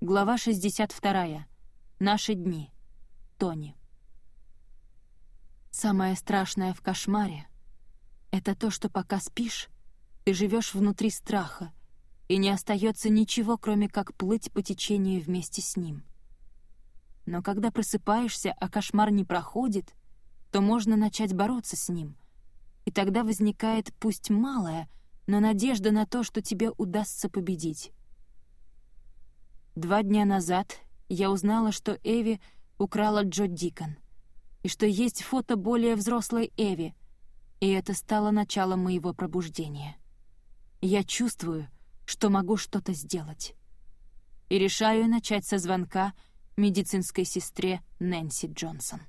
Глава 62. Наши дни. Тони. Самое страшное в кошмаре — это то, что пока спишь, ты живешь внутри страха, и не остается ничего, кроме как плыть по течению вместе с ним. Но когда просыпаешься, а кошмар не проходит, то можно начать бороться с ним, и тогда возникает пусть малая, но надежда на то, что тебе удастся победить. Два дня назад я узнала, что Эви украла Джо Дикон, и что есть фото более взрослой Эви, и это стало началом моего пробуждения. Я чувствую, что могу что-то сделать. И решаю начать со звонка медицинской сестре Нэнси Джонсон.